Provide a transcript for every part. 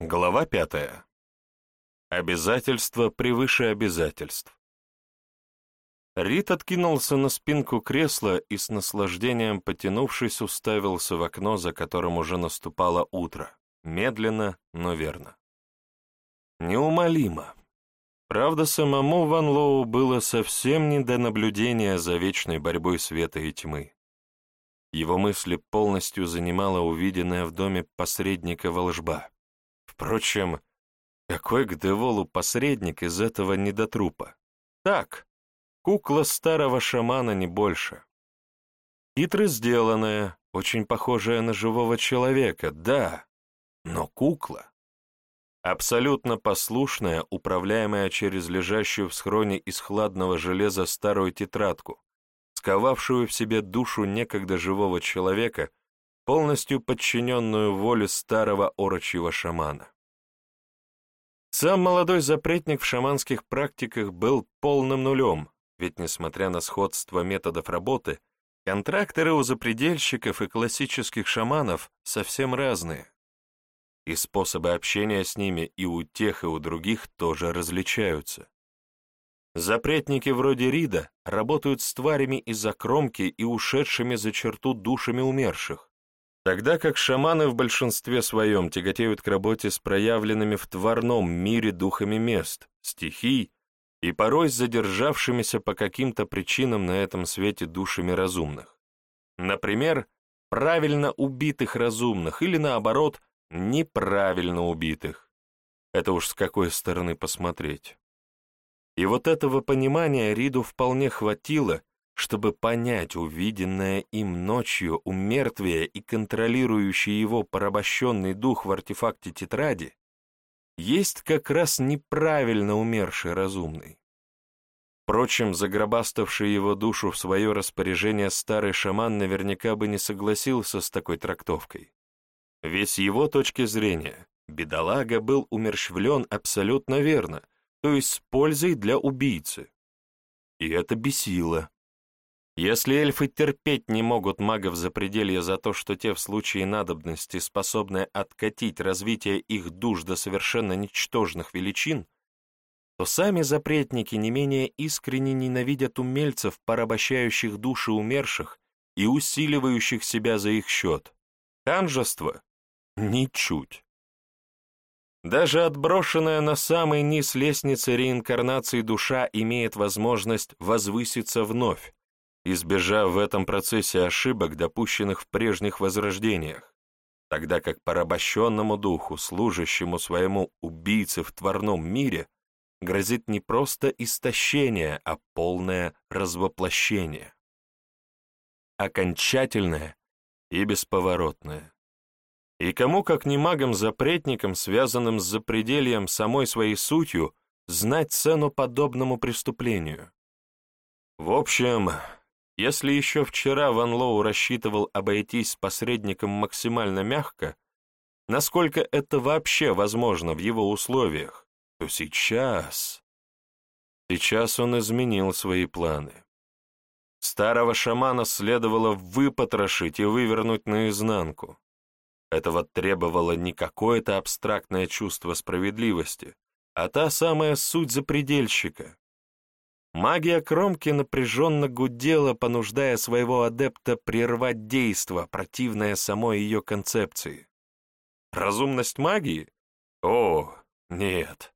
Глава пятая. Обязательства превыше обязательств. Рид откинулся на спинку кресла и с наслаждением потянувшись уставился в окно, за которым уже наступало утро, медленно, но верно. Неумолимо. Правда, самому Ван Лоу было совсем не до наблюдения за вечной борьбой света и тьмы. Его мысли полностью занимала увиденная в доме посредника волжба. Впрочем, какой к Деволу посредник из этого недотрупа? Так, кукла старого шамана не больше. Хитро сделанная, очень похожая на живого человека, да, но кукла. Абсолютно послушная, управляемая через лежащую в схроне из хладного железа старую тетрадку, сковавшую в себе душу некогда живого человека, полностью подчиненную воле старого орочьего шамана. Сам молодой запретник в шаманских практиках был полным нулем, ведь, несмотря на сходство методов работы, контракторы у запредельщиков и классических шаманов совсем разные. И способы общения с ними и у тех, и у других тоже различаются. Запретники вроде Рида работают с тварями из-за кромки и ушедшими за черту душами умерших, тогда как шаманы в большинстве своем тяготеют к работе с проявленными в тварном мире духами мест, стихий и порой задержавшимися по каким-то причинам на этом свете душами разумных. Например, правильно убитых разумных или, наоборот, неправильно убитых. Это уж с какой стороны посмотреть. И вот этого понимания Риду вполне хватило, чтобы понять увиденное им ночью у мертвия и контролирующий его порабощенный дух в артефакте тетради, есть как раз неправильно умерший разумный. Впрочем, загробаставший его душу в свое распоряжение старый шаман наверняка бы не согласился с такой трактовкой. Ведь с его точки зрения, бедолага был умерщвлен абсолютно верно — то есть с пользой для убийцы. И это бесило. Если эльфы терпеть не могут магов запределья за то, что те в случае надобности способны откатить развитие их душ до совершенно ничтожных величин, то сами запретники не менее искренне ненавидят умельцев, порабощающих души умерших и усиливающих себя за их счет. Ханжество? Ничуть. Даже отброшенная на самый низ лестницы реинкарнации душа имеет возможность возвыситься вновь, избежав в этом процессе ошибок, допущенных в прежних возрождениях, тогда как порабощенному духу, служащему своему убийце в тварном мире, грозит не просто истощение, а полное развоплощение. Окончательное и бесповоротное. И кому, как не магам-запретникам, связанным с запредельем самой своей сутью, знать цену подобному преступлению? В общем, если еще вчера Ван Лоу рассчитывал обойтись с посредником максимально мягко, насколько это вообще возможно в его условиях, то сейчас... Сейчас он изменил свои планы. Старого шамана следовало выпотрошить и вывернуть наизнанку. Этого требовало не какое-то абстрактное чувство справедливости, а та самая суть запредельщика. Магия кромки напряженно гудела, понуждая своего адепта прервать действо, противное самой ее концепции. Разумность магии? О, нет.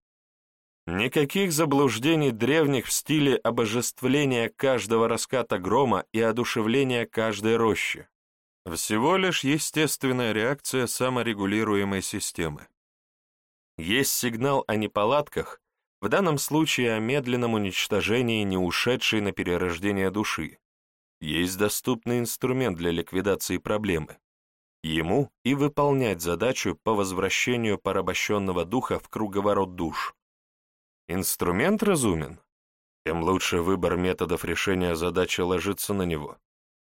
Никаких заблуждений древних в стиле обожествления каждого раската грома и одушевления каждой рощи. Всего лишь естественная реакция саморегулируемой системы. Есть сигнал о неполадках, в данном случае о медленном уничтожении не ушедшей на перерождение души. Есть доступный инструмент для ликвидации проблемы. Ему и выполнять задачу по возвращению порабощенного духа в круговорот душ. Инструмент разумен? Тем лучше выбор методов решения задачи ложится на него.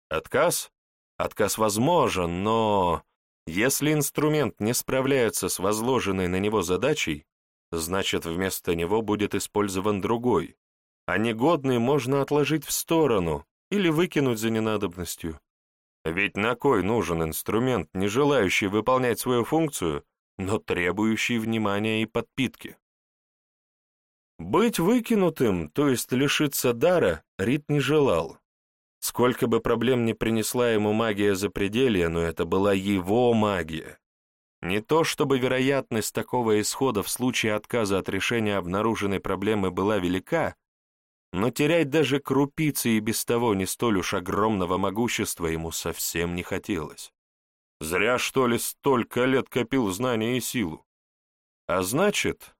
Отказ? Отказ возможен, но если инструмент не справляется с возложенной на него задачей, значит вместо него будет использован другой, а негодный можно отложить в сторону или выкинуть за ненадобностью. Ведь на кой нужен инструмент, не желающий выполнять свою функцию, но требующий внимания и подпитки. Быть выкинутым, то есть лишиться дара, Рит не желал. Сколько бы проблем не принесла ему магия запределья, но это была его магия. Не то чтобы вероятность такого исхода в случае отказа от решения обнаруженной проблемы была велика, но терять даже крупицы и без того не столь уж огромного могущества ему совсем не хотелось. Зря, что ли, столько лет копил знания и силу. А значит...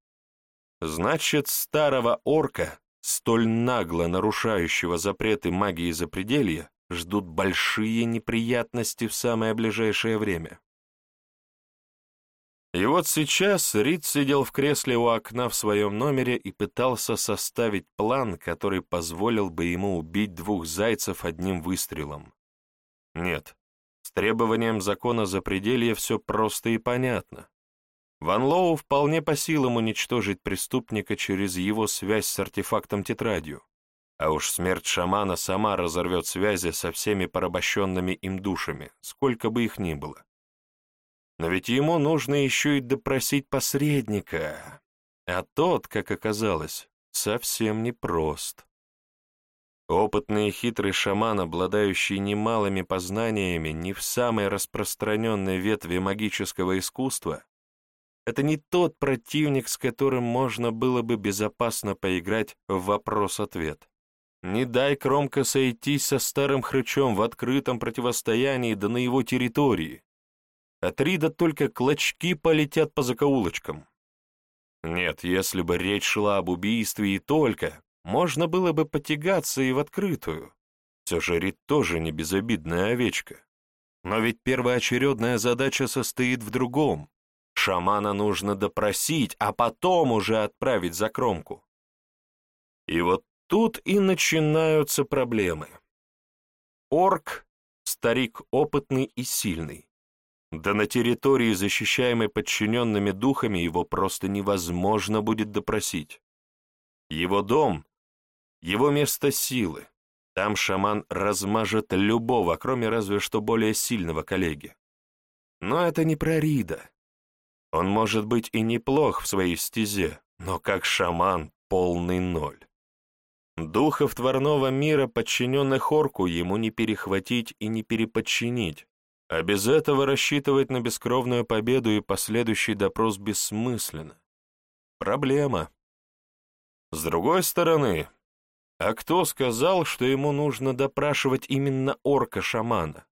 Значит, старого орка, столь нагло нарушающего запреты магии запределья, ждут большие неприятности в самое ближайшее время. И вот сейчас Рид сидел в кресле у окна в своем номере и пытался составить план, который позволил бы ему убить двух зайцев одним выстрелом. Нет, с требованием закона запределья все просто и понятно. Ван Лоу вполне по силам уничтожить преступника через его связь с артефактом-тетрадью, а уж смерть шамана сама разорвет связи со всеми порабощенными им душами, сколько бы их ни было. Но ведь ему нужно еще и допросить посредника. А тот, как оказалось, совсем непрост. Опытный и хитрый шаман, обладающий немалыми познаниями не в самой распространенной ветви магического искусства, это не тот противник, с которым можно было бы безопасно поиграть в вопрос-ответ. Не дай Кромка сойтись со старым хрычом в открытом противостоянии да на его территории. От Рида только клочки полетят по закоулочкам. Нет, если бы речь шла об убийстве и только, можно было бы потягаться и в открытую. Все же Рид тоже не безобидная овечка. Но ведь первоочередная задача состоит в другом. Шамана нужно допросить, а потом уже отправить за кромку. И вот тут и начинаются проблемы. Орк — старик опытный и сильный. Да на территории, защищаемой подчиненными духами, его просто невозможно будет допросить. Его дом — его место силы. Там шаман размажет любого, кроме разве что более сильного коллеги. Но это не про Рида. Он может быть и неплох в своей стезе, но как шаман полный ноль. Духов творного мира, подчиненных орку, ему не перехватить и не переподчинить, а без этого рассчитывать на бескровную победу и последующий допрос бессмысленно. Проблема. С другой стороны, а кто сказал, что ему нужно допрашивать именно орка-шамана?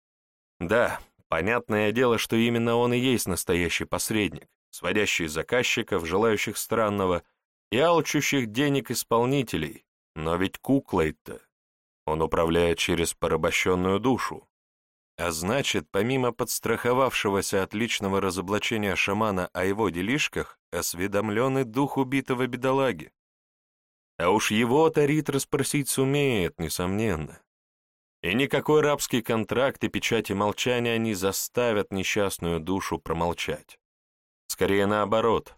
Да, понятное дело, что именно он и есть настоящий посредник, сводящий заказчиков, желающих странного, и алчущих денег исполнителей, но ведь куклой-то он управляет через порабощенную душу, а значит, помимо подстраховавшегося от личного разоблачения шамана о его делишках, осведомленный дух убитого бедолаги. А уж его Тарит расспросить сумеет, несомненно. И никакой рабский контракт и печати молчания не заставят несчастную душу промолчать. Скорее наоборот.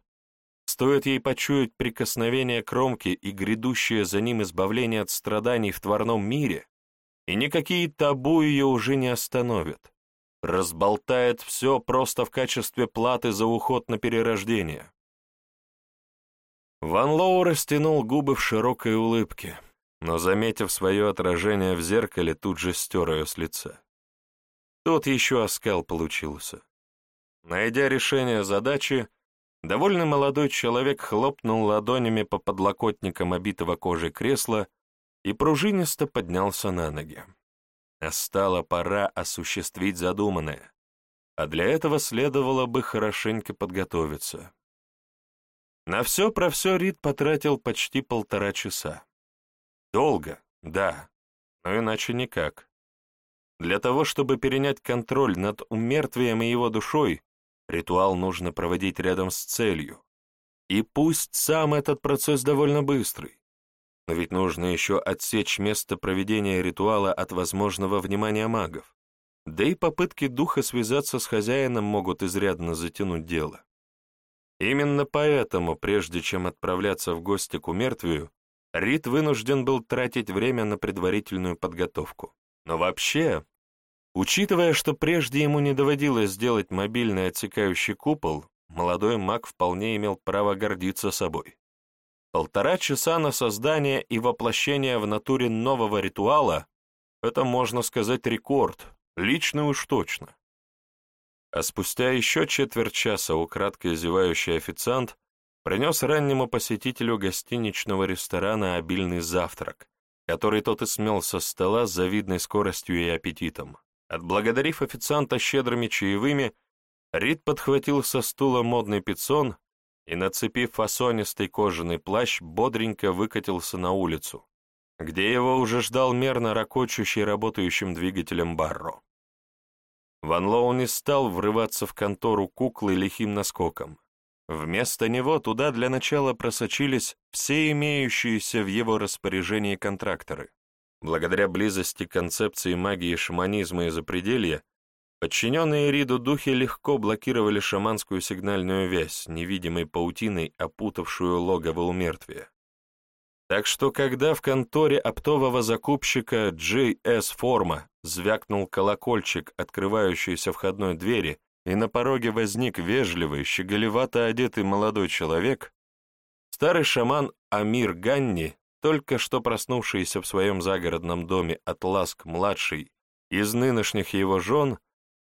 Стоит ей почуять прикосновение кромки и грядущее за ним избавление от страданий в тварном мире, и никакие табу ее уже не остановят. Разболтает все просто в качестве платы за уход на перерождение. Ван Лоу растянул губы в широкой улыбке, но, заметив свое отражение в зеркале, тут же стер ее с лица. Тот еще оскал получился. Найдя решение задачи, довольно молодой человек хлопнул ладонями по подлокотникам обитого кожей кресла и пружинисто поднялся на ноги. Настала пора осуществить задуманное, а для этого следовало бы хорошенько подготовиться. На все про все Рид потратил почти полтора часа. Долго, да, но иначе никак. Для того, чтобы перенять контроль над умертвием и его душой, ритуал нужно проводить рядом с целью. И пусть сам этот процесс довольно быстрый. Но ведь нужно еще отсечь место проведения ритуала от возможного внимания магов. Да и попытки духа связаться с хозяином могут изрядно затянуть дело. Именно поэтому, прежде чем отправляться в гости к умертвию, Рид вынужден был тратить время на предварительную подготовку. Но вообще, учитывая, что прежде ему не доводилось сделать мобильный отсекающий купол, молодой маг вполне имел право гордиться собой. Полтора часа на создание и воплощение в натуре нового ритуала — это, можно сказать, рекорд, личный уж точно. А спустя еще четверть часа украдкой зевающий официант принес раннему посетителю гостиничного ресторана обильный завтрак, который тот и смел со стола с завидной скоростью и аппетитом. Отблагодарив официанта щедрыми чаевыми, Рид подхватил со стула модный пиццон и, нацепив фасонистый кожаный плащ, бодренько выкатился на улицу, где его уже ждал мерно ракочущий работающим двигателем Барро. Ван Лоу не стал врываться в контору куклы лихим наскоком. Вместо него туда для начала просочились все имеющиеся в его распоряжении контракторы. Благодаря близости концепции магии шаманизма и запределья, подчиненные Риду духи легко блокировали шаманскую сигнальную вязь, невидимой паутиной, опутавшую логово у мертвия. Так что, когда в конторе оптового закупщика JS Форма звякнул колокольчик открывающейся входной двери, и на пороге возник вежливый, щеголевато одетый молодой человек, старый шаман Амир Ганни, только что проснувшийся в своем загородном доме от ласк-младший из нынешних его жен,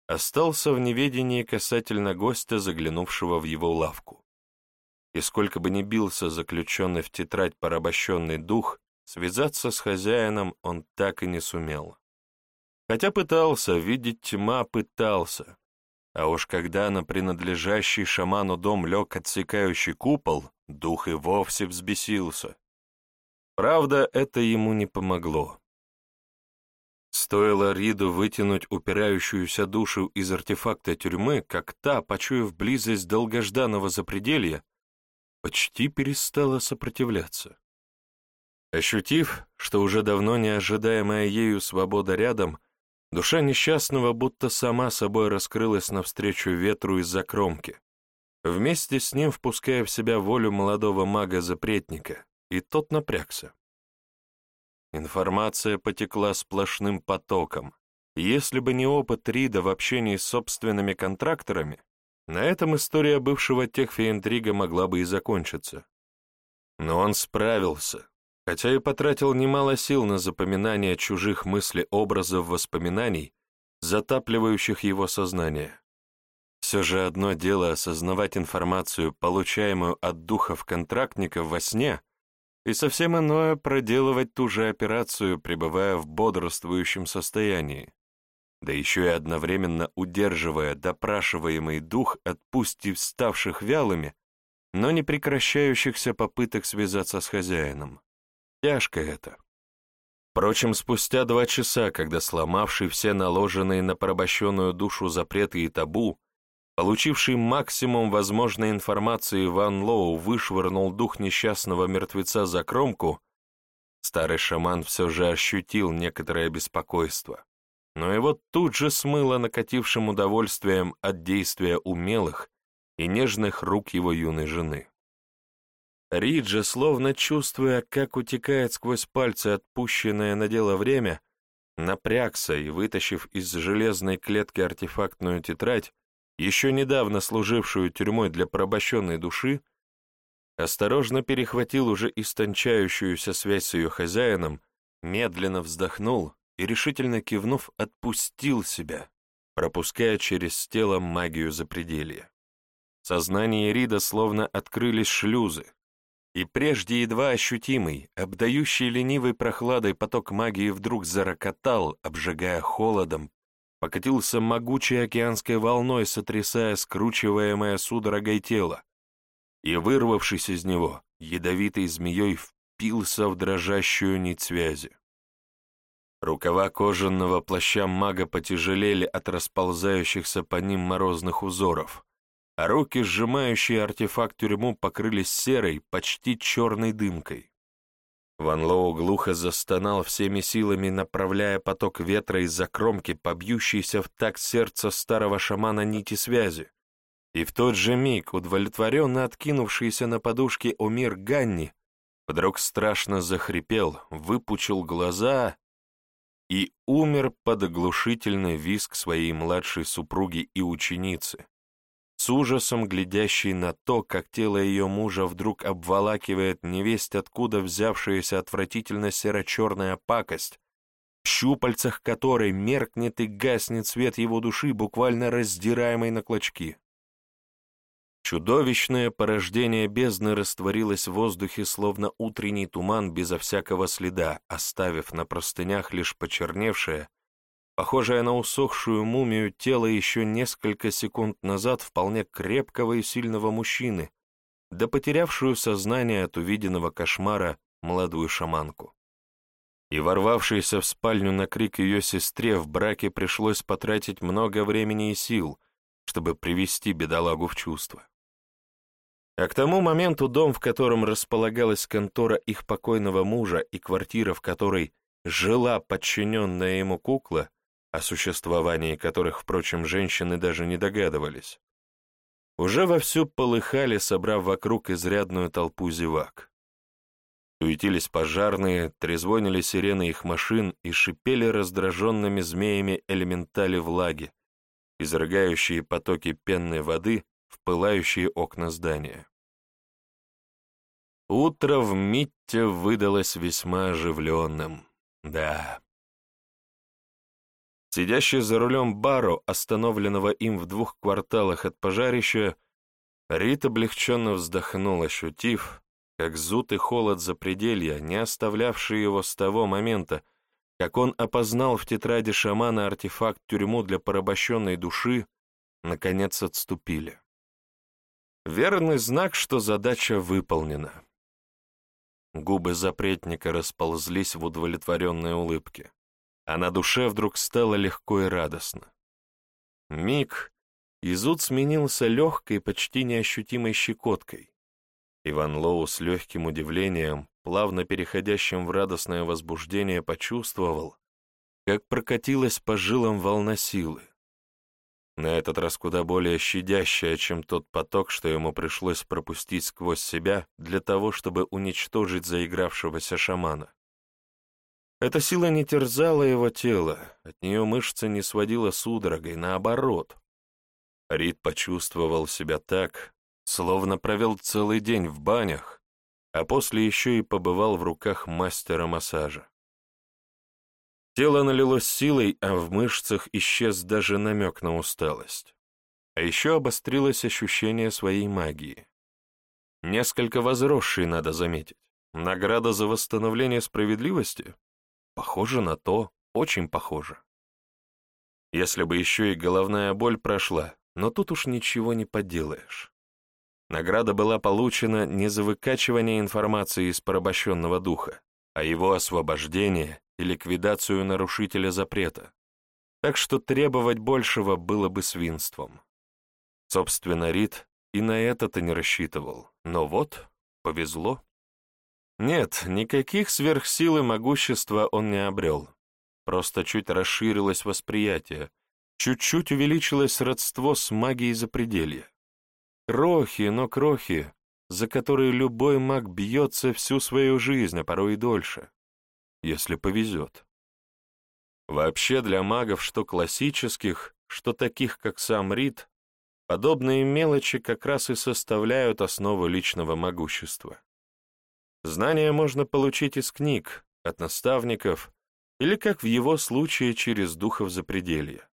остался в неведении касательно гостя, заглянувшего в его лавку и сколько бы ни бился заключенный в тетрадь порабощенный дух, связаться с хозяином он так и не сумел. Хотя пытался, видеть тьма пытался, а уж когда на принадлежащий шаману дом лег отсекающий купол, дух и вовсе взбесился. Правда, это ему не помогло. Стоило Риду вытянуть упирающуюся душу из артефакта тюрьмы, как та, почуяв близость долгожданного запределья, почти перестала сопротивляться. Ощутив, что уже давно неожидаемая ею свобода рядом, душа несчастного будто сама собой раскрылась навстречу ветру из-за кромки, вместе с ним впуская в себя волю молодого мага-запретника, и тот напрягся. Информация потекла сплошным потоком, и если бы не опыт Рида в общении с собственными контракторами, на этом история бывшего техфи-интрига могла бы и закончиться. Но он справился, хотя и потратил немало сил на запоминание чужих мыслей-образов воспоминаний, затапливающих его сознание. Все же одно дело осознавать информацию, получаемую от духов-контрактников во сне, и совсем иное проделывать ту же операцию, пребывая в бодрствующем состоянии да еще и одновременно удерживая допрашиваемый дух от пусть и вставших вялыми, но не прекращающихся попыток связаться с хозяином. Тяжко это. Впрочем, спустя два часа, когда сломавший все наложенные на порабощенную душу запреты и табу, получивший максимум возможной информации Ван Лоу вышвырнул дух несчастного мертвеца за кромку, старый шаман все же ощутил некоторое беспокойство но его тут же смыло накатившим удовольствием от действия умелых и нежных рук его юной жены. Риджа, словно чувствуя, как утекает сквозь пальцы отпущенное на дело время, напрягся и, вытащив из железной клетки артефактную тетрадь, еще недавно служившую тюрьмой для порабощенной души, осторожно перехватил уже истончающуюся связь с ее хозяином, медленно вздохнул и, решительно кивнув, отпустил себя, пропуская через тело магию запределья. В сознании Рида словно открылись шлюзы, и прежде едва ощутимый, обдающий ленивой прохладой поток магии вдруг зарокотал, обжигая холодом, покатился могучей океанской волной, сотрясая скручиваемое судорогой тело, и, вырвавшись из него, ядовитой змеей впился в дрожащую нить связи. Рукава кожаного плаща мага потяжелели от расползающихся по ним морозных узоров, а руки, сжимающие артефакт тюрьму, покрылись серой, почти черной дымкой. Ван Лоу глухо застонал всеми силами, направляя поток ветра из-за кромки, побьющийся в такт сердца старого шамана нити связи. И в тот же миг, удовлетворенно откинувшийся на подушке Омир Ганни, вдруг страшно захрипел, выпучил глаза и умер под оглушительный визг своей младшей супруги и ученицы, с ужасом глядящей на то, как тело ее мужа вдруг обволакивает невесть, откуда взявшаяся отвратительно серо-черная пакость, в щупальцах которой меркнет и гаснет свет его души, буквально раздираемой на клочки. Чудовищное порождение бездны растворилось в воздухе, словно утренний туман безо всякого следа, оставив на простынях лишь почерневшее, похожее на усохшую мумию тело еще несколько секунд назад вполне крепкого и сильного мужчины, да потерявшую сознание от увиденного кошмара молодую шаманку. И ворвавшейся в спальню на крик ее сестре в браке пришлось потратить много времени и сил, чтобы привести бедолагу в чувство. А к тому моменту дом, в котором располагалась контора их покойного мужа и квартира, в которой жила подчиненная ему кукла, о существовании которых, впрочем, женщины даже не догадывались, уже вовсю полыхали, собрав вокруг изрядную толпу зевак. Суетились пожарные, трезвонили сирены их машин и шипели раздраженными змеями элементали влаги, изрыгающие потоки пенной воды в пылающие окна здания. Утро в Митте выдалось весьма оживленным, да. Сидящий за рулем Баро, остановленного им в двух кварталах от пожарища, Рит облегченно вздохнул, ощутив, как зуд и холод запределья, не оставлявшие его с того момента, как он опознал в тетради шамана артефакт тюрьму для порабощенной души, наконец отступили. Верный знак, что задача выполнена. Губы запретника расползлись в удовлетворенной улыбке, а на душе вдруг стало легко и радостно. Миг, и зуд сменился легкой, почти неощутимой щекоткой. Иван Лоу с легким удивлением, плавно переходящим в радостное возбуждение, почувствовал, как прокатилась по жилам волна силы. На этот раз куда более щадящая, чем тот поток, что ему пришлось пропустить сквозь себя для того, чтобы уничтожить заигравшегося шамана. Эта сила не терзала его тело, от нее мышцы не сводила судорогой, наоборот. Рид почувствовал себя так, словно провел целый день в банях, а после еще и побывал в руках мастера массажа. Тело налилось силой, а в мышцах исчез даже намек на усталость. А еще обострилось ощущение своей магии. Несколько возросшей, надо заметить. Награда за восстановление справедливости? Похоже на то, очень похоже. Если бы еще и головная боль прошла, но тут уж ничего не поделаешь. Награда была получена не за выкачивание информации из порабощенного духа, а его освобождение и ликвидацию нарушителя запрета. Так что требовать большего было бы свинством. Собственно, Рид и на это-то не рассчитывал, но вот, повезло. Нет, никаких сверхсил и могущества он не обрел. Просто чуть расширилось восприятие, чуть-чуть увеличилось родство с магией запределья. Крохи, но крохи, за которые любой маг бьется всю свою жизнь, а порой и дольше, если повезет. Вообще для магов, что классических, что таких, как сам Рид, подобные мелочи как раз и составляют основу личного могущества. Знания можно получить из книг, от наставников, или, как в его случае, через духов запределья.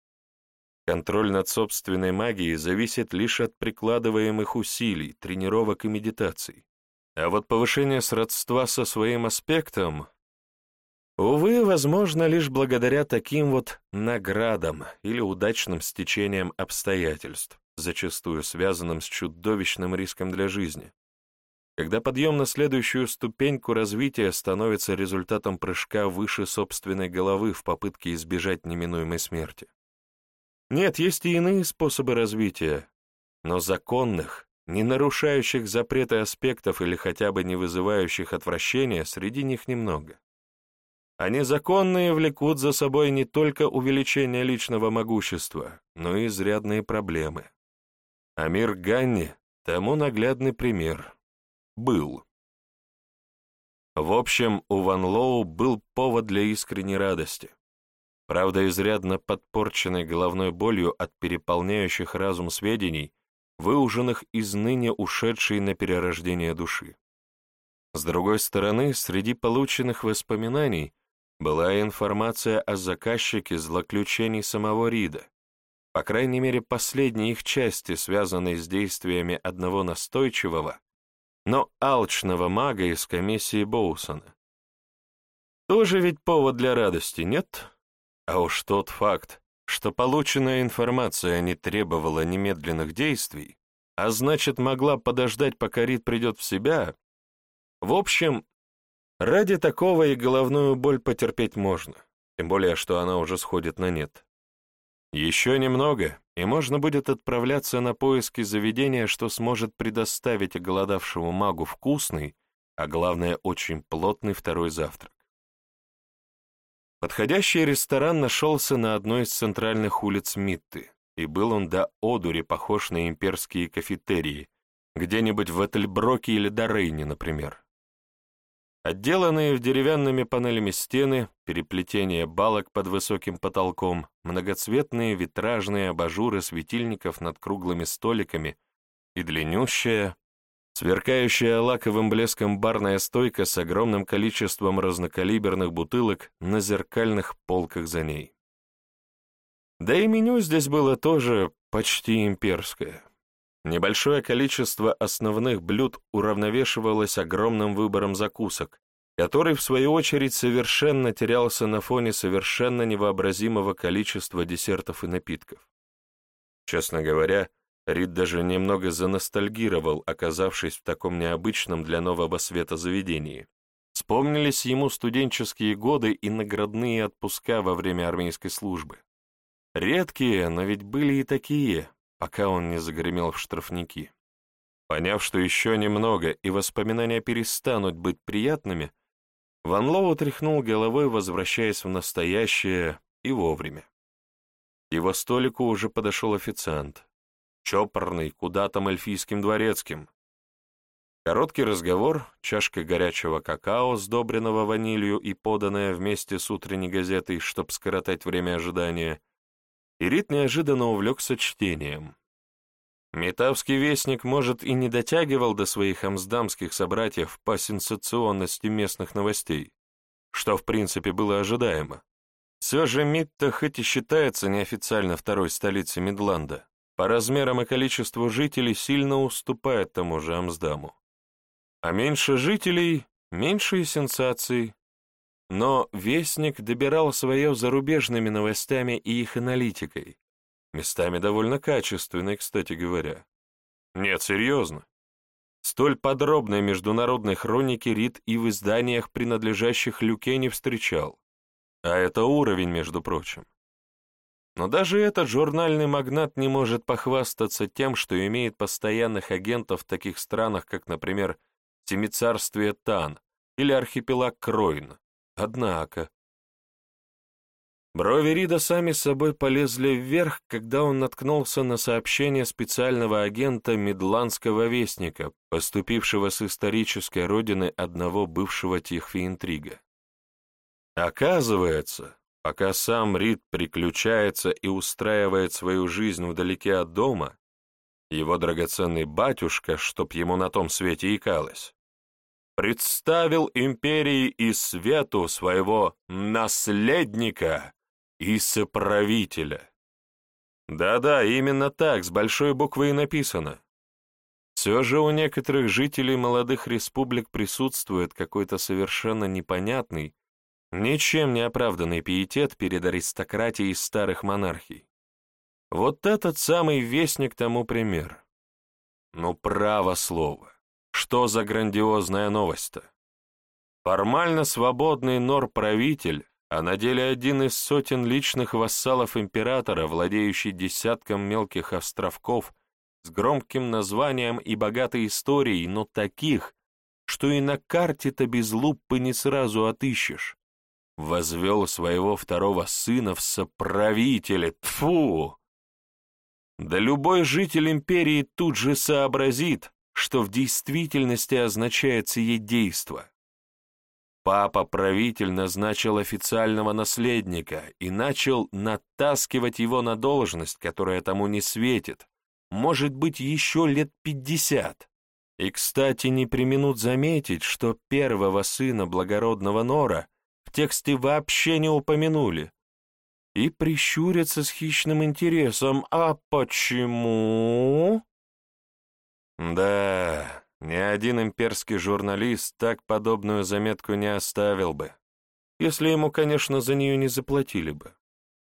Контроль над собственной магией зависит лишь от прикладываемых усилий, тренировок и медитаций. А вот повышение сродства со своим аспектом, увы, возможно лишь благодаря таким вот наградам или удачным стечениям обстоятельств, зачастую связанным с чудовищным риском для жизни. Когда подъем на следующую ступеньку развития становится результатом прыжка выше собственной головы в попытке избежать неминуемой смерти. Нет, есть и иные способы развития, но законных, не нарушающих запреты аспектов или хотя бы не вызывающих отвращения, среди них немного. А незаконные влекут за собой не только увеличение личного могущества, но и изрядные проблемы. А мир Ганни тому наглядный пример. Был. В общем, у Ван Лоу был повод для искренней радости правда изрядно подпорченной головной болью от переполняющих разум сведений, выуженных из ныне ушедшей на перерождение души. С другой стороны, среди полученных воспоминаний была информация о заказчике злоключений самого Рида, по крайней мере, последней их части, связанной с действиями одного настойчивого, но алчного мага из комиссии Боусона. Тоже ведь повод для радости, нет? А уж тот факт, что полученная информация не требовала немедленных действий, а значит, могла подождать, пока Рид придет в себя. В общем, ради такого и головную боль потерпеть можно, тем более, что она уже сходит на нет. Еще немного, и можно будет отправляться на поиски заведения, что сможет предоставить оголодавшему магу вкусный, а главное, очень плотный второй завтрак. Подходящий ресторан нашелся на одной из центральных улиц Митты, и был он до одури похож на имперские кафетерии, где-нибудь в Этельброке или Дорейне, например. Отделанные в деревянными панелями стены, переплетение балок под высоким потолком, многоцветные витражные абажуры светильников над круглыми столиками и длиннющая, сверкающая лаковым блеском барная стойка с огромным количеством разнокалиберных бутылок на зеркальных полках за ней. Да и меню здесь было тоже почти имперское. Небольшое количество основных блюд уравновешивалось огромным выбором закусок, который, в свою очередь, совершенно терялся на фоне совершенно невообразимого количества десертов и напитков. Честно говоря, Рид даже немного заностальгировал, оказавшись в таком необычном для нового света заведении. Вспомнились ему студенческие годы и наградные отпуска во время армейской службы. Редкие, но ведь были и такие, пока он не загремел в штрафники. Поняв, что еще немного, и воспоминания перестанут быть приятными, Ван Лоу тряхнул головой, возвращаясь в настоящее, и вовремя. Его столику уже подошел официант. Чопорный, куда там эльфийским дворецким. Короткий разговор, чашка горячего какао, сдобренного ванилью и поданная вместе с утренней газетой, чтоб скоротать время ожидания — и Рит неожиданно увлекся чтением. Метавский вестник, может, и не дотягивал до своих амсдамских собратьев по сенсационности местных новостей, что, в принципе, было ожидаемо. Все же Митта хоть и считается неофициально второй столицей Мидланда, по размерам и количеству жителей сильно уступает тому же Амсдаму. А меньше жителей — меньше и сенсаций, но Вестник добирал свое зарубежными новостями и их аналитикой, местами довольно качественной, кстати говоря. Нет, серьезно. Столь подробной международной хроники Рид и в изданиях, принадлежащих Люке, не встречал. А это уровень, между прочим. Но даже этот журнальный магнат не может похвастаться тем, что имеет постоянных агентов в таких странах, как, например, Семицарствие Тан или архипелаг Кройн, Однако... Брови Рида сами собой полезли вверх, когда он наткнулся на сообщение специального агента Медландского вестника, поступившего с исторической родины одного бывшего Тихфи-интрига. Оказывается, пока сам Рид приключается и устраивает свою жизнь вдалеке от дома, его драгоценный батюшка, чтоб ему на том свете икалось, представил империи и свету своего наследника и соправителя. Да-да, именно так, с большой буквы и написано. Все же у некоторых жителей молодых республик присутствует какой-то совершенно непонятный, ничем не оправданный пиетет перед аристократией старых монархий. Вот этот самый вестник тому пример. Ну, право слово. Что за грандиозная новость-то? Формально свободный нор-правитель, а на деле один из сотен личных вассалов императора, владеющий десятком мелких островков с громким названием и богатой историей, но таких, что и на карте-то без лупы не сразу отыщешь, возвел своего второго сына в соправителя. Тфу! Да любой житель империи тут же сообразит, что в действительности означает сие действо. Папа-правитель назначил официального наследника и начал натаскивать его на должность, которая тому не светит, может быть, еще лет пятьдесят. И, кстати, не применут заметить, что первого сына благородного Нора в тексте вообще не упомянули. И прищурятся с хищным интересом. А почему? Да, ни один имперский журналист так подобную заметку не оставил бы, если ему, конечно, за нее не заплатили бы.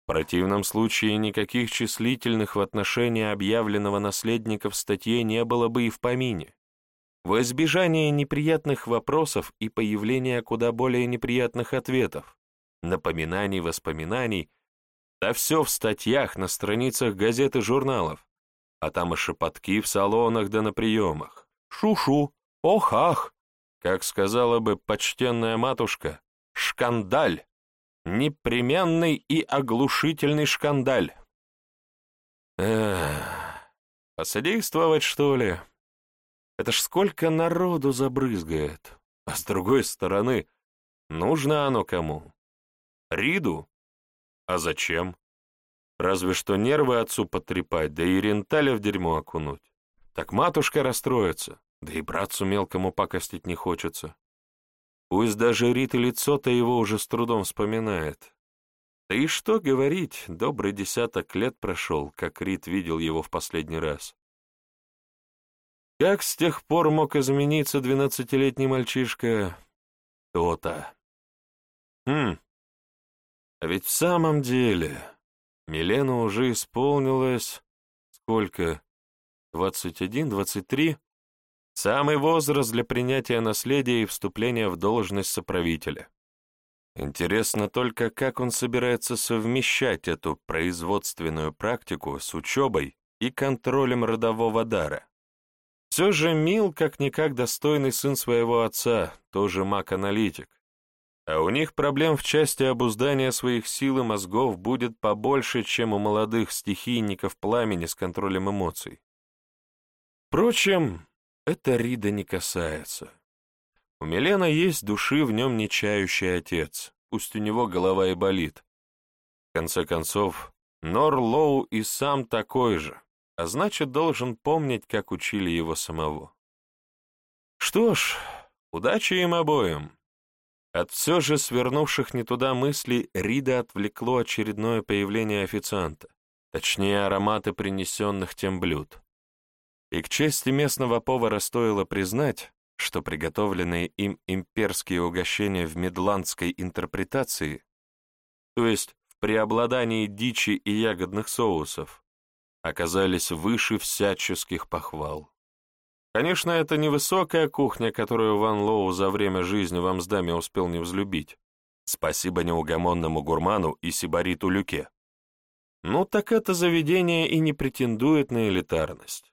В противном случае никаких числительных в отношении объявленного наследника в статье не было бы и в помине. В избежание неприятных вопросов и появления куда более неприятных ответов, напоминаний, воспоминаний, да все в статьях на страницах газет и журналов, а там и шепотки в салонах да на приемах. Шу-шу, ох-ах, как сказала бы почтенная матушка, шкандаль, непременный и оглушительный шкандаль. Эх, посодействовать, что ли? Это ж сколько народу забрызгает. А с другой стороны, нужно оно кому? Риду? А зачем? Разве что нервы отцу потрепать, да и ренталя в дерьмо окунуть. Так матушка расстроится, да и братцу мелкому пакостить не хочется. Пусть даже Рит и лицо-то его уже с трудом вспоминает. Да и что говорить, добрый десяток лет прошел, как Рит видел его в последний раз. Как с тех пор мог измениться двенадцатилетний мальчишка? То-то. Хм, а ведь в самом деле, Милену уже исполнилось... Сколько? Двадцать один, двадцать три? Самый возраст для принятия наследия и вступления в должность соправителя. Интересно только, как он собирается совмещать эту производственную практику с учебой и контролем родового дара. Все же Мил, как-никак достойный сын своего отца, тоже маг-аналитик. А у них проблем в части обуздания своих сил и мозгов будет побольше, чем у молодых стихийников пламени с контролем эмоций. Впрочем, это Рида не касается. У Милена есть души в нем не чающий отец, пусть у него голова и болит. В конце концов, Нор Лоу и сам такой же а значит, должен помнить, как учили его самого. Что ж, удачи им обоим. От все же свернувших не туда мыслей Рида отвлекло очередное появление официанта, точнее ароматы принесенных тем блюд. И к чести местного повара стоило признать, что приготовленные им имперские угощения в медландской интерпретации, то есть в преобладании дичи и ягодных соусов, оказались выше всяческих похвал. Конечно, это не высокая кухня, которую Ван Лоу за время жизни в Амсдаме успел не взлюбить. Спасибо неугомонному гурману и сибариту Люке. Ну так это заведение и не претендует на элитарность.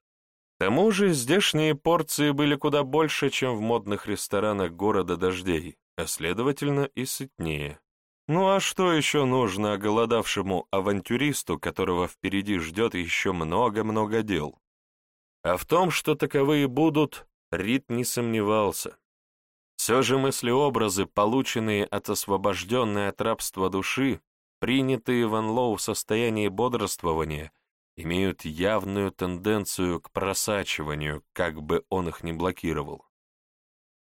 К тому же здешние порции были куда больше, чем в модных ресторанах города дождей, а следовательно и сытнее. Ну а что еще нужно оголодавшему авантюристу, которого впереди ждет еще много-много дел? А в том, что таковые будут, Рид не сомневался. Все же мысли-образы, полученные от освобожденной от рабства души, принятые Ван Лоу в состоянии бодрствования, имеют явную тенденцию к просачиванию, как бы он их ни блокировал.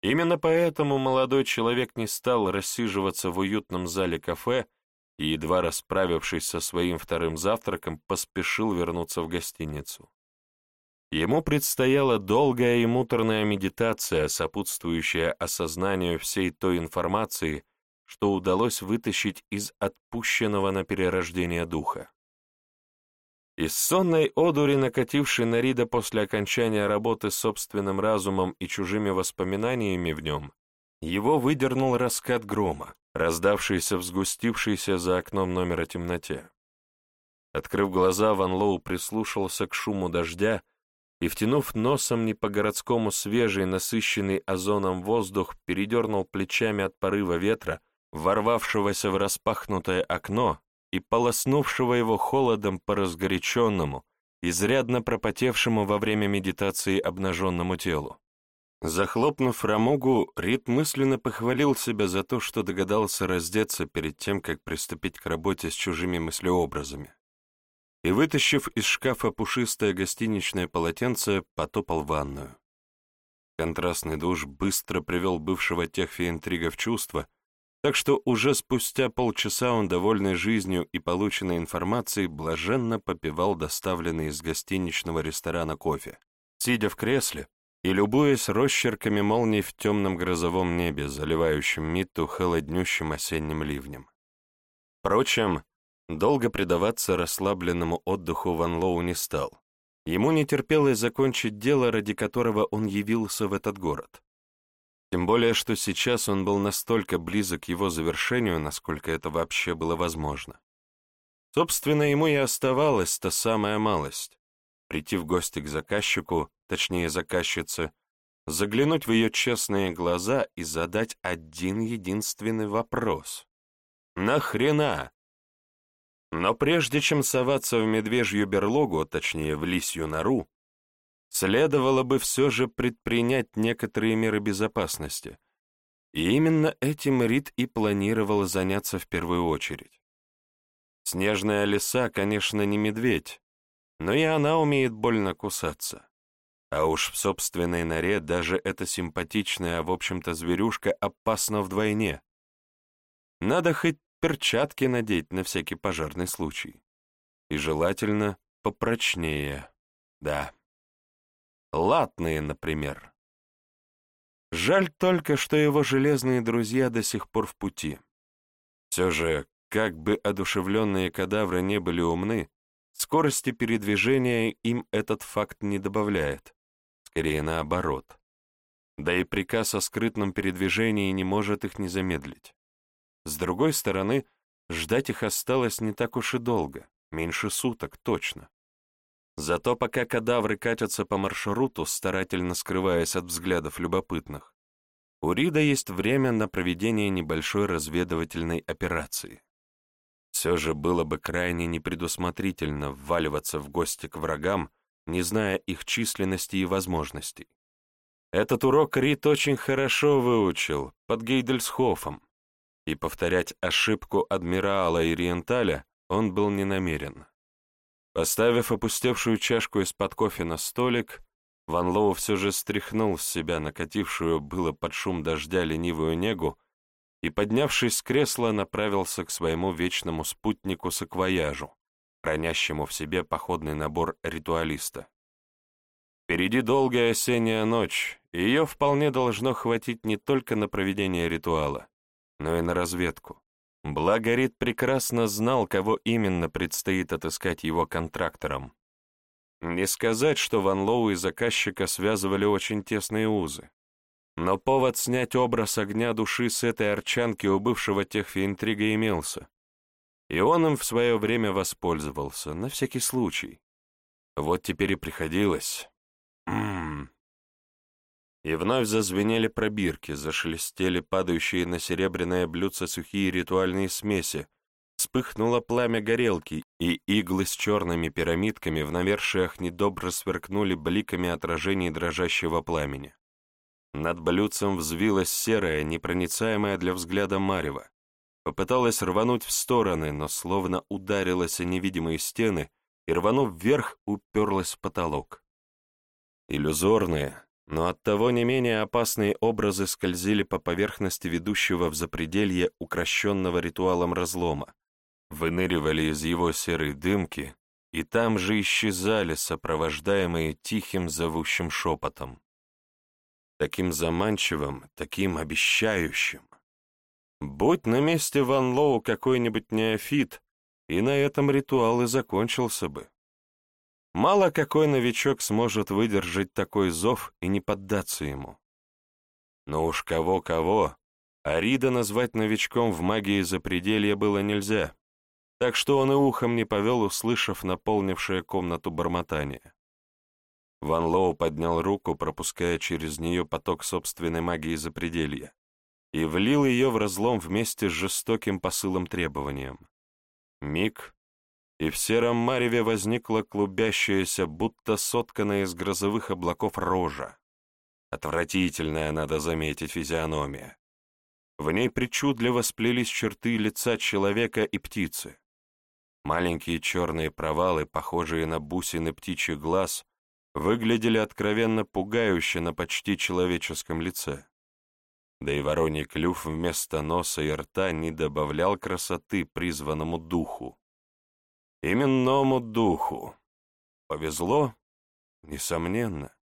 Именно поэтому молодой человек не стал рассиживаться в уютном зале кафе и, едва расправившись со своим вторым завтраком, поспешил вернуться в гостиницу. Ему предстояла долгая и муторная медитация, сопутствующая осознанию всей той информации, что удалось вытащить из отпущенного на перерождение духа. Из сонной одури, накатившей на Рида после окончания работы с собственным разумом и чужими воспоминаниями в нем, его выдернул раскат грома, раздавшийся в сгустившейся за окном номера темноте. Открыв глаза, Ван Лоу прислушался к шуму дождя и, втянув носом не по-городскому свежий, насыщенный озоном воздух, передернул плечами от порыва ветра, ворвавшегося в распахнутое окно и полоснувшего его холодом по разгоряченному, изрядно пропотевшему во время медитации обнаженному телу. Захлопнув рамугу, Рид мысленно похвалил себя за то, что догадался раздеться перед тем, как приступить к работе с чужими мыслеобразами. И, вытащив из шкафа пушистое гостиничное полотенце, потопал в ванную. Контрастный душ быстро привел бывшего техфи-интрига в чувство, так что уже спустя полчаса он, довольный жизнью и полученной информацией, блаженно попивал доставленный из гостиничного ресторана кофе, сидя в кресле и любуясь росчерками молний в темном грозовом небе, заливающем Митту холоднющим осенним ливнем. Впрочем, долго предаваться расслабленному отдыху Ван Лоу не стал. Ему не терпелось закончить дело, ради которого он явился в этот город. Тем более, что сейчас он был настолько близок к его завершению, насколько это вообще было возможно. Собственно, ему и оставалась та самая малость — прийти в гости к заказчику, точнее заказчице, заглянуть в ее честные глаза и задать один единственный вопрос. «Нахрена?» Но прежде чем соваться в медвежью берлогу, точнее в лисью нору, следовало бы все же предпринять некоторые меры безопасности. И именно этим Рид и планировал заняться в первую очередь. Снежная лиса, конечно, не медведь, но и она умеет больно кусаться. А уж в собственной норе даже эта симпатичная, в общем-то, зверюшка опасна вдвойне. Надо хоть перчатки надеть на всякий пожарный случай. И желательно попрочнее, да. Латные, например. Жаль только, что его железные друзья до сих пор в пути. Все же, как бы одушевленные кадавры не были умны, скорости передвижения им этот факт не добавляет, скорее наоборот. Да и приказ о скрытном передвижении не может их не замедлить. С другой стороны, ждать их осталось не так уж и долго, меньше суток точно. Зато пока кадавры катятся по маршруту, старательно скрываясь от взглядов любопытных, у Рида есть время на проведение небольшой разведывательной операции. Все же было бы крайне непредусмотрительно вваливаться в гости к врагам, не зная их численности и возможностей. Этот урок Рид очень хорошо выучил под Гейдельсхофом, и повторять ошибку адмирала и Риенталя он был не намерен. Поставив опустевшую чашку из-под кофе на столик, Ван Лоу все же стряхнул с себя накатившую было под шум дождя ленивую негу и, поднявшись с кресла, направился к своему вечному спутнику-саквояжу, хранящему в себе походный набор ритуалиста. Впереди долгая осенняя ночь, и ее вполне должно хватить не только на проведение ритуала, но и на разведку. Благо Рид прекрасно знал, кого именно предстоит отыскать его контрактором. Не сказать, что Ван Лоу и заказчика связывали очень тесные узы. Но повод снять образ огня души с этой арчанки у бывшего техфи-интрига имелся. И он им в свое время воспользовался, на всякий случай. Вот теперь и приходилось. Ммм, и вновь зазвенели пробирки, зашелестели падающие на серебряное блюдце сухие ритуальные смеси, вспыхнуло пламя горелки, и иглы с черными пирамидками в навершиях недобро сверкнули бликами отражений дрожащего пламени. Над блюдцем взвилась серая, непроницаемая для взгляда марева. Попыталась рвануть в стороны, но словно ударилась о невидимые стены и, рванув вверх, уперлась в потолок. Иллюзорные, но оттого не менее опасные образы скользили по поверхности ведущего в запределье укращенного ритуалом разлома, выныривали из его серой дымки и там же исчезали, сопровождаемые тихим зовущим шепотом. Таким заманчивым, таким обещающим. Будь на месте Ван Лоу какой-нибудь неофит, и на этом ритуал и закончился бы. Мало какой новичок сможет выдержать такой зов и не поддаться ему. Но уж кого-кого, Арида назвать новичком в магии запределья было нельзя, так что он и ухом не повел, услышав наполнившее комнату бормотание. Ван Лоу поднял руку, пропуская через нее поток собственной магии запределья, и влил ее в разлом вместе с жестоким посылом требованием. Миг, и в сером мареве возникла клубящаяся, будто сотканная из грозовых облаков рожа. Отвратительная, надо заметить, физиономия. В ней причудливо сплелись черты лица человека и птицы. Маленькие черные провалы, похожие на бусины птичьих глаз, выглядели откровенно пугающе на почти человеческом лице. Да и вороний клюв вместо носа и рта не добавлял красоты призванному духу. Именному духу. Повезло? Несомненно.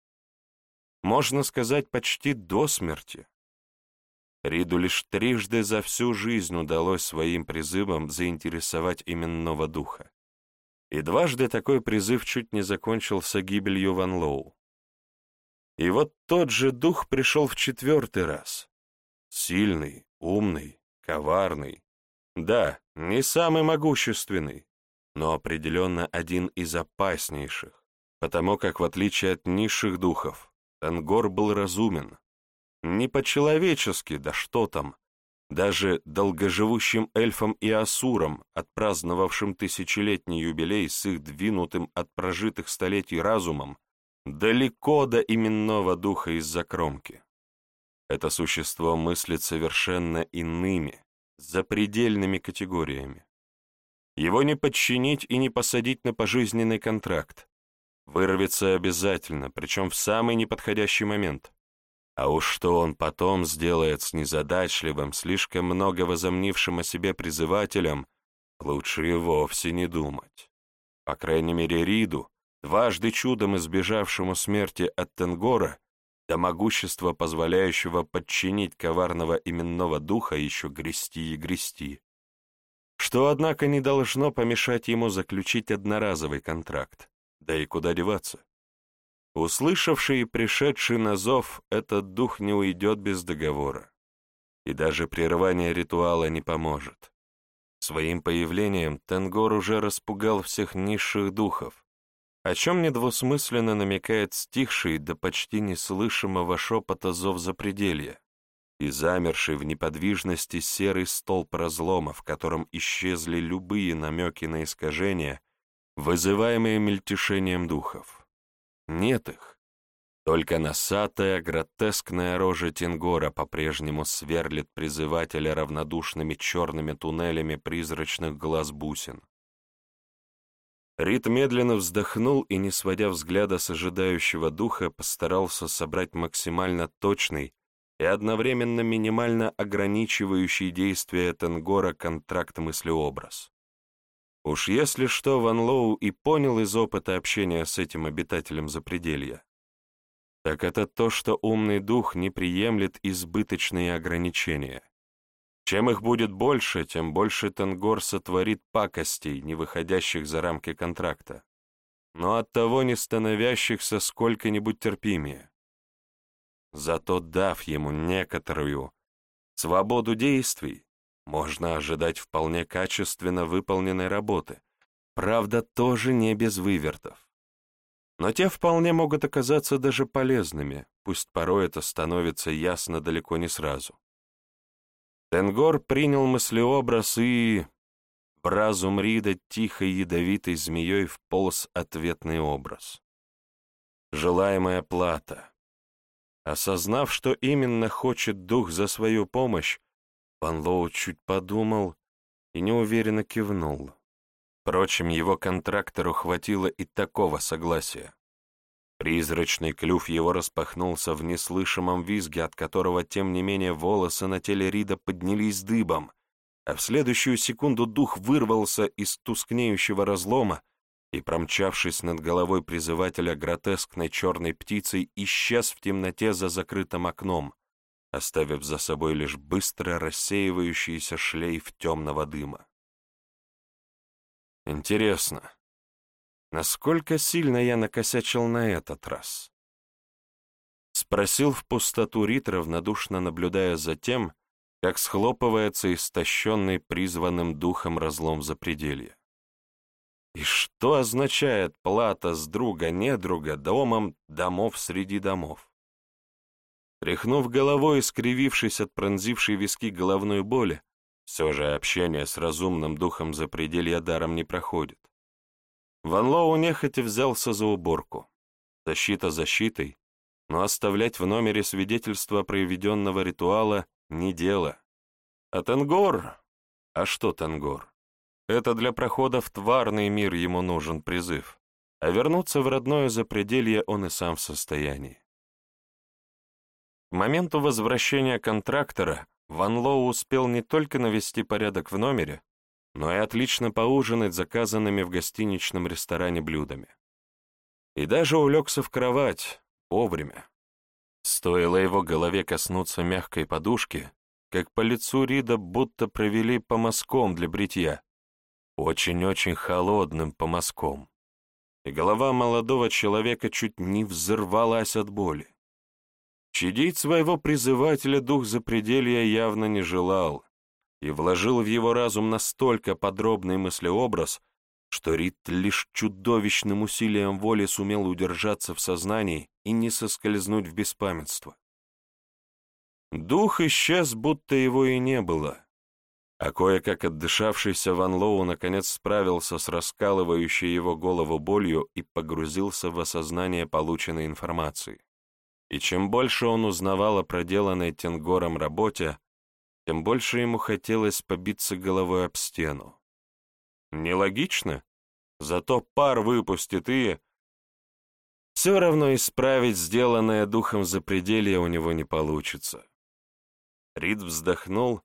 Можно сказать, почти до смерти. Риду лишь трижды за всю жизнь удалось своим призывом заинтересовать именного духа. И дважды такой призыв чуть не закончился гибелью Ван Лоу. И вот тот же дух пришел в четвертый раз. Сильный, умный, коварный. Да, не самый могущественный, но определенно один из опаснейших, потому как, в отличие от низших духов, Тенгор был разумен. Не по-человечески, да что там, даже долгоживущим эльфам и асурам, отпраздновавшим тысячелетний юбилей с их двинутым от прожитых столетий разумом, далеко до именного духа из-за кромки. Это существо мыслит совершенно иными, запредельными категориями. Его не подчинить и не посадить на пожизненный контракт. Вырвется обязательно, причем в самый неподходящий момент. А уж что он потом сделает с незадачливым, слишком много возомнившим о себе призывателем, лучше и вовсе не думать. По крайней мере, Риду, дважды чудом избежавшему смерти от Тенгора, до могущества, позволяющего подчинить коварного именного духа, еще грести и грести. Что, однако, не должно помешать ему заключить одноразовый контракт. Да и куда деваться? Услышавший и пришедший на зов, этот дух не уйдет без договора. И даже прерывание ритуала не поможет. Своим появлением Тенгор уже распугал всех низших духов, о чем недвусмысленно намекает стихший до почти неслышимого шепота зов запределья и замерший в неподвижности серый столб разлома, в котором исчезли любые намеки на искажения, вызываемые мельтешением духов. Нет их. Только носатая, гротескная рожа Тенгора по-прежнему сверлит призывателя равнодушными черными туннелями призрачных глаз бусин. Рид медленно вздохнул и, не сводя взгляда с ожидающего духа, постарался собрать максимально точный и одновременно минимально ограничивающий действия Тенгора контракт-мыслеобраз. Уж если что, Ван Лоу и понял из опыта общения с этим обитателем запределья, так это то, что умный дух не приемлет избыточные ограничения. Чем их будет больше, тем больше Тенгор сотворит пакостей, не выходящих за рамки контракта, но оттого не становящихся сколько-нибудь терпимее. Зато дав ему некоторую свободу действий, можно ожидать вполне качественно выполненной работы, правда, тоже не без вывертов. Но те вполне могут оказаться даже полезными, пусть порой это становится ясно далеко не сразу. Тенгор принял мыслеобраз и... В разум Рида тихой ядовитой змеей вполз ответный образ. Желаемая плата. Осознав, что именно хочет дух за свою помощь, Ван Лоу чуть подумал и неуверенно кивнул. Впрочем, его контрактору хватило и такого согласия. Призрачный клюв его распахнулся в неслышимом визге, от которого, тем не менее, волосы на теле Рида поднялись дыбом, а в следующую секунду дух вырвался из тускнеющего разлома и, промчавшись над головой призывателя гротескной черной птицей, исчез в темноте за закрытым окном, оставив за собой лишь быстро рассеивающийся шлейф темного дыма. Интересно, Насколько сильно я накосячил на этот раз? Спросил в пустоту Рит, равнодушно наблюдая за тем, как схлопывается истощенный призванным духом разлом запределья. И что означает плата с друга-недруга домом домов среди домов? Тряхнув головой и скривившись от пронзившей виски головной боли, все же общение с разумным духом запределья даром не проходит. Ван Лоу нехотя взялся за уборку. Защита защитой, но оставлять в номере свидетельство проведенного ритуала — не дело. А Тенгор? А что Тенгор? Это для прохода в тварный мир ему нужен призыв, а вернуться в родное запределье он и сам в состоянии. К моменту возвращения контрактора Ван Лоу успел не только навести порядок в номере, но и отлично поужинать заказанными в гостиничном ресторане блюдами. И даже улегся в кровать вовремя. Стоило его голове коснуться мягкой подушки, как по лицу Рида будто провели по мазкам для бритья. Очень-очень холодным по мазкам. И голова молодого человека чуть не взорвалась от боли. Щадить своего призывателя дух запределья явно не желал и вложил в его разум настолько подробный мыслеобраз, что Рит лишь чудовищным усилием воли сумел удержаться в сознании и не соскользнуть в беспамятство. Дух исчез, будто его и не было, а кое-как отдышавшийся Ван Лоу наконец справился с раскалывающей его голову болью и погрузился в осознание полученной информации. И чем больше он узнавал о проделанной Тенгором работе, тем больше ему хотелось побиться головой об стену. Нелогично? Зато пар выпустит и... Все равно исправить сделанное духом запределье у него не получится. Рид вздохнул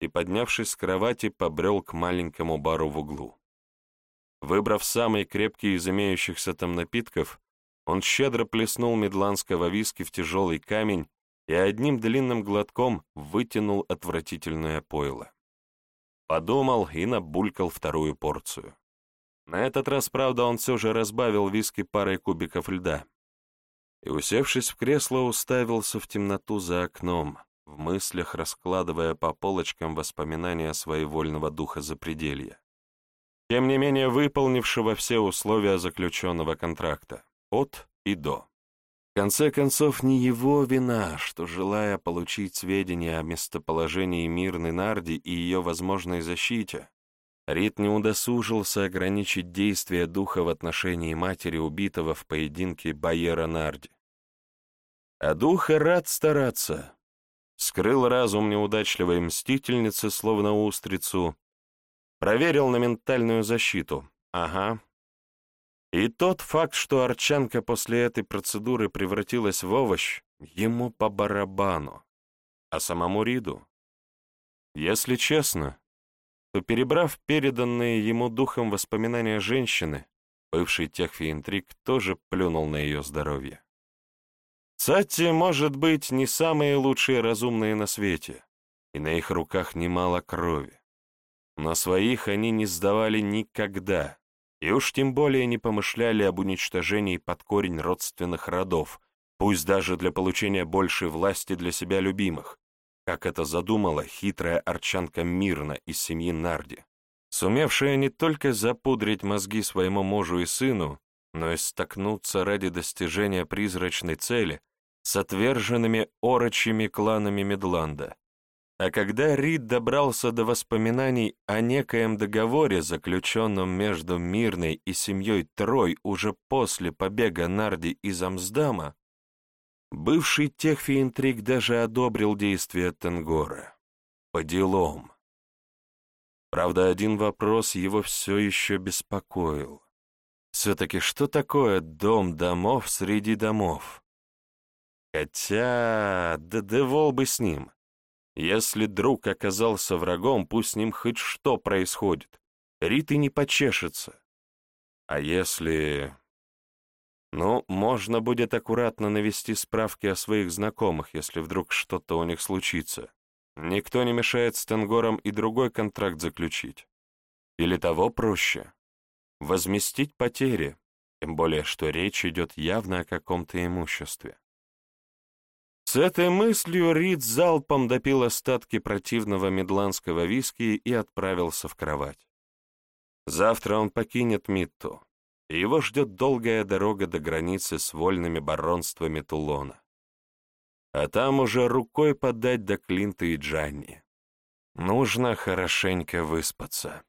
и, поднявшись с кровати, побрел к маленькому бару в углу. Выбрав самый крепкий из имеющихся там напитков, он щедро плеснул медландского виски в тяжелый камень и одним длинным глотком вытянул отвратительное пойло. Подумал и набулькал вторую порцию. На этот раз, правда, он все же разбавил виски парой кубиков льда. И, усевшись в кресло, уставился в темноту за окном, в мыслях раскладывая по полочкам воспоминания своевольного духа запределья. Тем не менее, выполнившего все условия заключенного контракта, от и до. В конце концов, не его вина, что, желая получить сведения о местоположении Мирной Нарди и ее возможной защите, Рид не удосужился ограничить действия духа в отношении матери убитого в поединке Байера Нарди. А духа рад стараться. Скрыл разум неудачливой мстительницы, словно устрицу. Проверил на ментальную защиту. Ага, и тот факт, что Арчанка после этой процедуры превратилась в овощ, ему по барабану. А самому Риду? Если честно, то, перебрав переданные ему духом воспоминания женщины, бывший техфи-интриг тоже плюнул на ее здоровье. Сатти, может быть, не самые лучшие разумные на свете, и на их руках немало крови. Но своих они не сдавали никогда, и уж тем более не помышляли об уничтожении под корень родственных родов, пусть даже для получения большей власти для себя любимых, как это задумала хитрая арчанка Мирна из семьи Нарди, сумевшая не только запудрить мозги своему мужу и сыну, но и столкнуться ради достижения призрачной цели с отверженными орочьими кланами Медланда, а когда Рид добрался до воспоминаний о некоем договоре, заключенном между Мирной и семьей Трой уже после побега Нарди из Амсдама, бывший техфи-интриг даже одобрил действия Тенгора. По делам. Правда, один вопрос его все еще беспокоил. Все-таки что такое дом домов среди домов? Хотя, да девол бы с ним. Если друг оказался врагом, пусть с ним хоть что происходит. Рит и не почешется. А если... Ну, можно будет аккуратно навести справки о своих знакомых, если вдруг что-то у них случится. Никто не мешает с и другой контракт заключить. Или того проще. Возместить потери, тем более, что речь идет явно о каком-то имуществе. С этой мыслью Рид залпом допил остатки противного медландского виски и отправился в кровать. Завтра он покинет Митту, его ждет долгая дорога до границы с вольными баронствами Тулона. А там уже рукой подать до Клинта и Джанни. Нужно хорошенько выспаться.